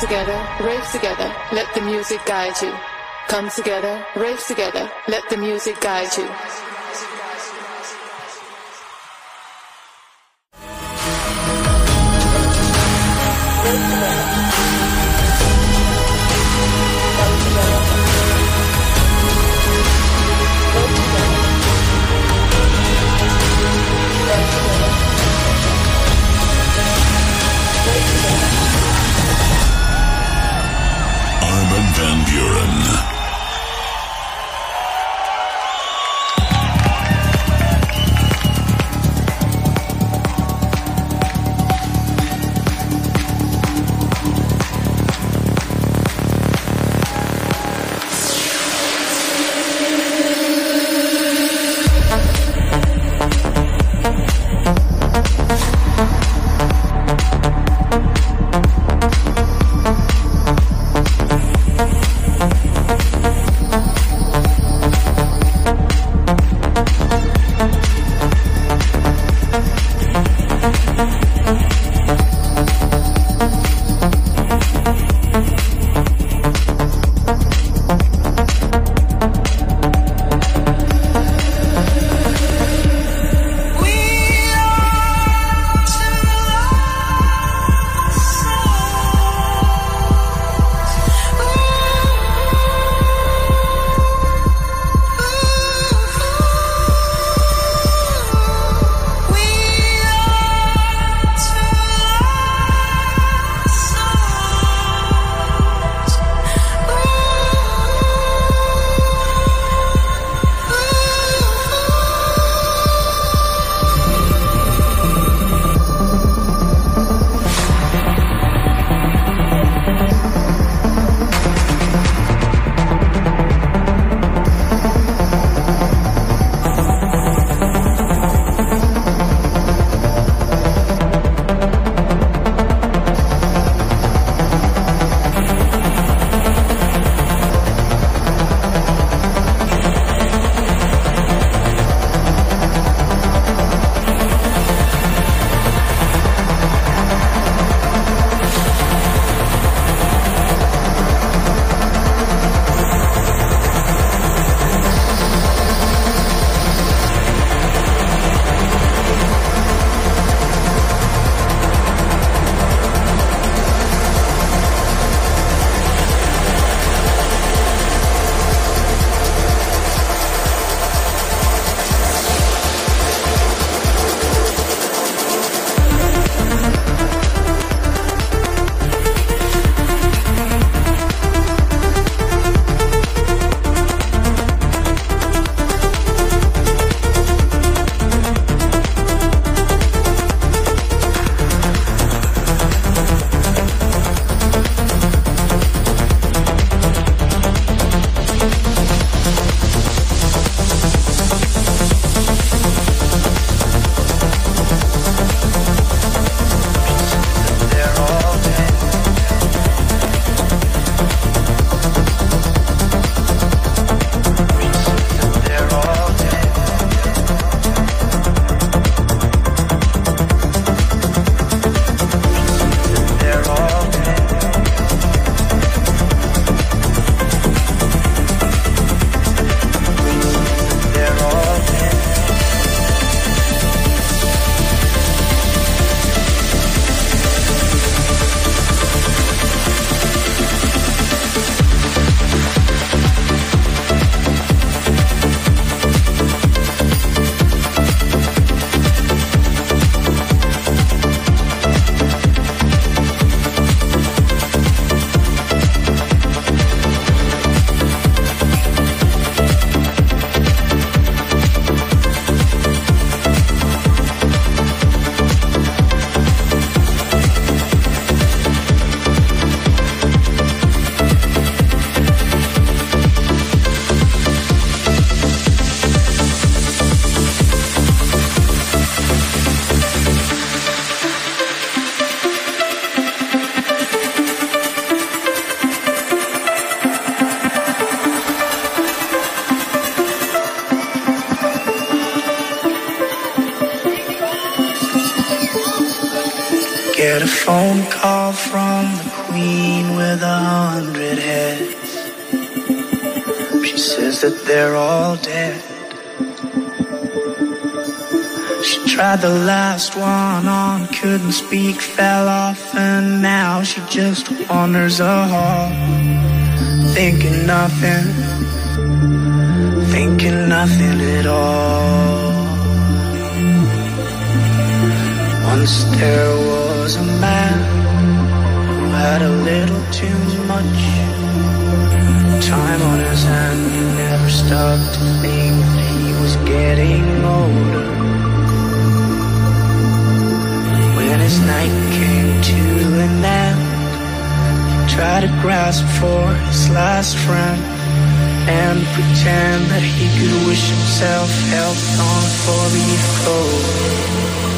together, rave together, let the music guide you. Come together, rave together, let the music guide you. Couldn't fell off, and now she just wanders a hall, thinking nothing, thinking nothing at all. Once there was a man who had a little too much time on his hand. He never stopped to think grasp for his last friend and pretend that he could wish himself health on for four-leaf clover.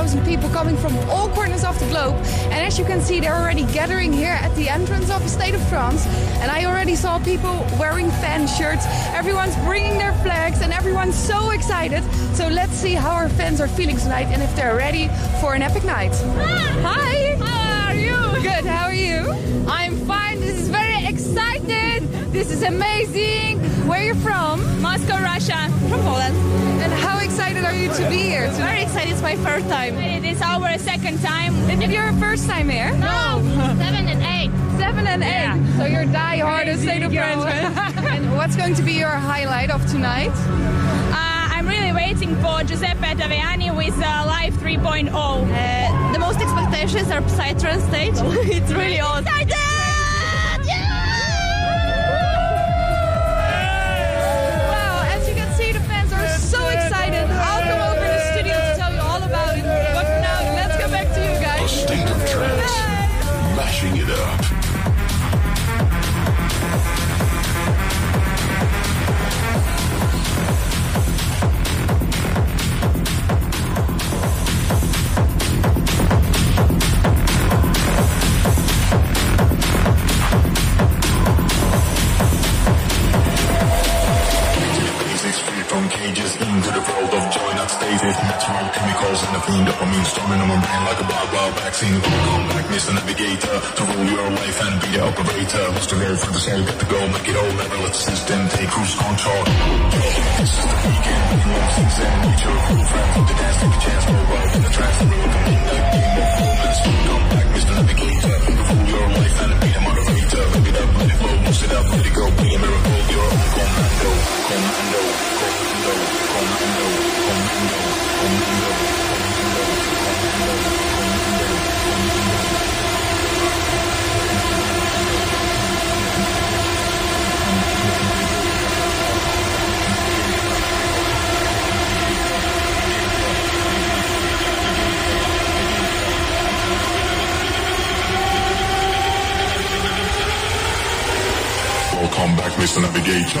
People coming from all corners of the globe. And as you can see, they're already gathering here at the entrance of the State of Trance. And I already saw people wearing fan shirts. Everyone's bringing their flags and everyone's so excited. So let's see how our fans are feeling tonight and if they're ready for an epic night. Ah! Hi! How are you? Good, how are you? I'm fine. This is very. This is amazing. Where are you from? Moscow, Russia. From Poland. And how excited are you to be here? Tonight? Very excited. It's my first time. It is our second time. Is it your first time here? No, seven and eight. seven and eight. So you're die-hard Crazy State of girl. France and what's going to be your highlight of tonight? Uh, I'm really waiting for Giuseppe Ottaviani with uh, Live 3.0. Uh, the most expectations are Psytrance stage. it's really awesome. Not stasis. Natural chemicals and the fiend dopamine storming on my brain like a wild, wild vaccine. Welcome back, Mr. Navigator, to rule your life and be the operator. Who's to roll for the soul, get the go, make it all, never let the system take cruise control. This is the weekend, minimum things and nature. Cool friends with the dance, take a chance, go wild in the trance, and roll the game of romance. Welcome back, Mr. Navigator, to rule your life and be the moderator. Live it up, let it flow, boost it up, let it go, be a miracle, your own commando, commando, commando, commando, Welcome back, Mr. Navigator.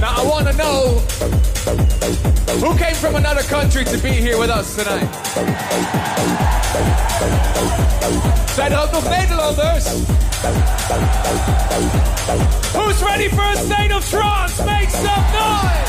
Now I want to know who came from another country to be here with us tonight. Zijn hand op Nederlanders. Who's ready for a state of trance? Make some noise.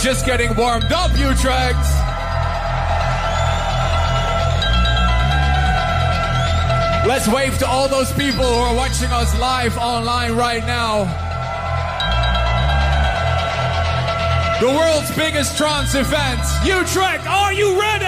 just getting warmed up, Utrecht. Let's wave to all those people who are watching us live online right now. the world's biggest trance event, Utrecht. Are you ready?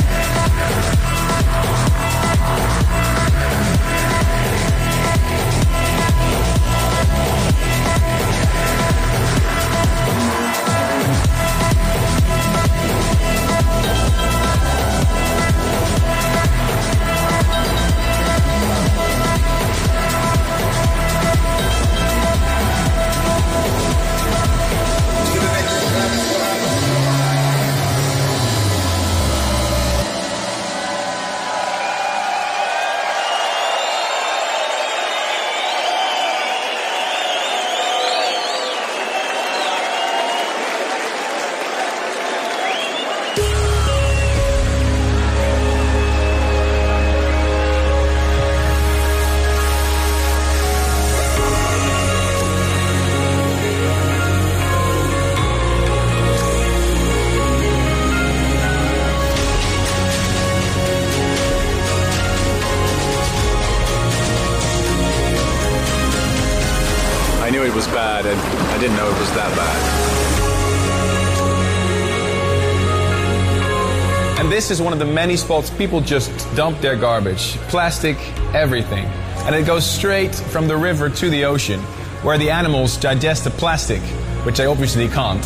this is one of the many spots people just dump their garbage, plastic, everything. And it goes straight from the river to the ocean, where the animals digest the plastic, which they obviously can't.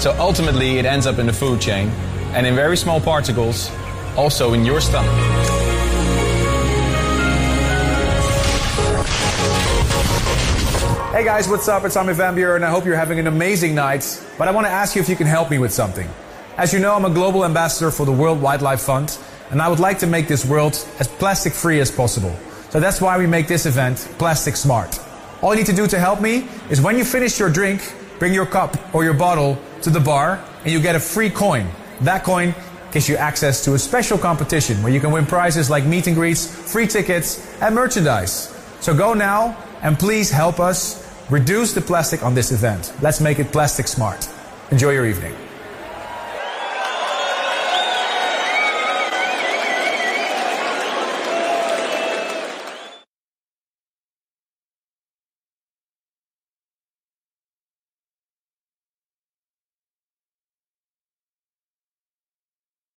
So ultimately, it ends up in the food chain, and in very small particles, also in your stomach. Hey guys, what's up? It's Armin van Buuren. I hope you're having an amazing night. But I want to ask you if you can help me with something. As you know, I'm a global ambassador for the World Wildlife Fund, and I would like to make this world as plastic free as possible. So that's why we make this event Plastic Smart. All you need to do to help me is when you finish your drink, bring your cup or your bottle to the bar, and you get a free coin. That coin gives you access to a special competition where you can win prizes like meet and greets, free tickets, and merchandise. So go now and please help us reduce the plastic on this event. Let's make it plastic smart. Enjoy your evening.